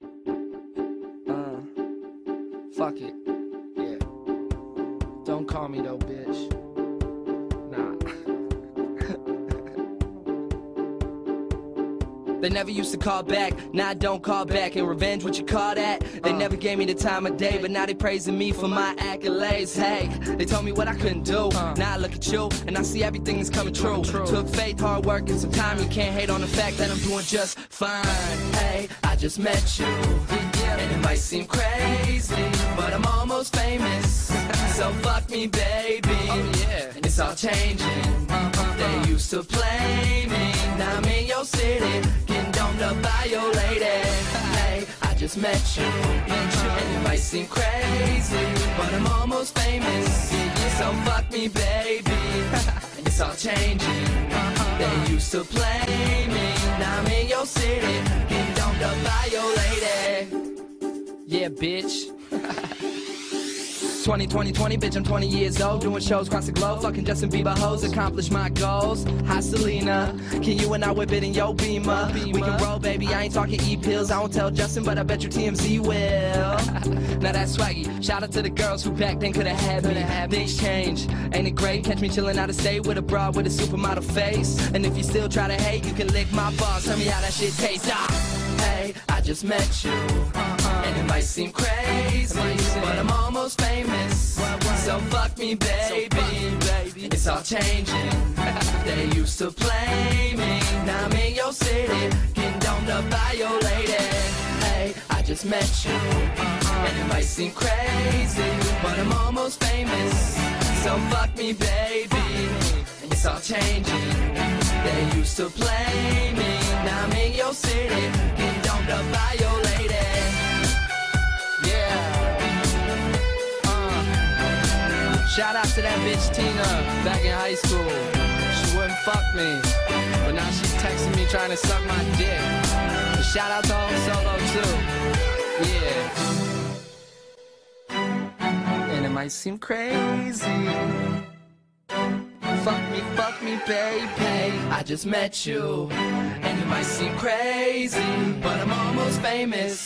Uh, fuck it. Yeah. Don't call me though, bitch. Nah. They never used to call back, now I don't call back. And revenge, what you call that? They uh. never gave me the time of day, but now they praising me for my accolades. Hey, they told me what I couldn't do. Uh. Now I look at you, and I see everything is coming true. Took faith, hard work, and some time. You can't hate on the fact that I'm doing just fine. Hey, I just met you, and it might seem crazy, but I'm almost famous. So fuck me, baby. Oh, it's all changing. Uh, they used to play me, now I'm in your city, your lady. Hey, I just met you, and it might seem crazy, but I'm almost famous. So fuck me, baby. It's all changing. Uh-huh. They used to play me, now I'm in your city, by your lady. Yeah, bitch. 20, 20, 20, bitch, I'm 20 years old. Doing shows across the globe. Fucking Justin Bieber hoes, accomplish my goals. Hi, Selena. Can you and I whip it in your beamer? We can roll, baby. I ain't talking e pills. I won't tell Justin, but I bet your TMZ will. now that's swaggy. Shout out to the girls who back then could've had me. Things change. Ain't it great? Catch me chilling out of state with a broad with a supermodel face. And if you still try to hate, you can lick my balls. Tell me how that shit tastes. Ah, hey, I just met you. And it might seem crazy, but I'm almost famous. So fuck me, baby. It's all changing. They used to play me. Now I'm in your city, by your lady. Hey, I just met you. And it might seem crazy, but I'm almost famous. So fuck me, baby. And it's all changing. They used to play me. Now I'm shout out to that bitch Tina back in high school. She wouldn't fuck me, but now she's texting me trying to suck my dick. But shout out to Home Solo too. Yeah. And it might seem crazy. Fuck me, fuck me, baby. I just met you. And it might seem crazy, but I'm almost famous.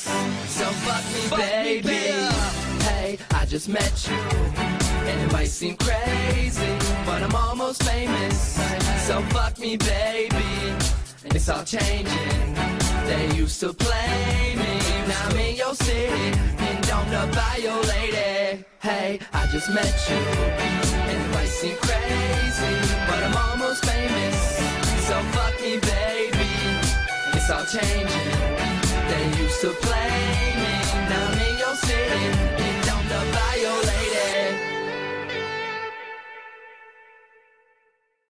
So fuck me, baby. Hey, I just met you. And it might seem crazy, but I'm almost famous. So fuck me, baby. And it's all changing. They used to play me. Now I'm in your city, And up by your lady. Hey, I just met you. And it might seem crazy, but I'm almost famous. So fuck me, baby. It's all changing. They used to play me. Now I'm in your city,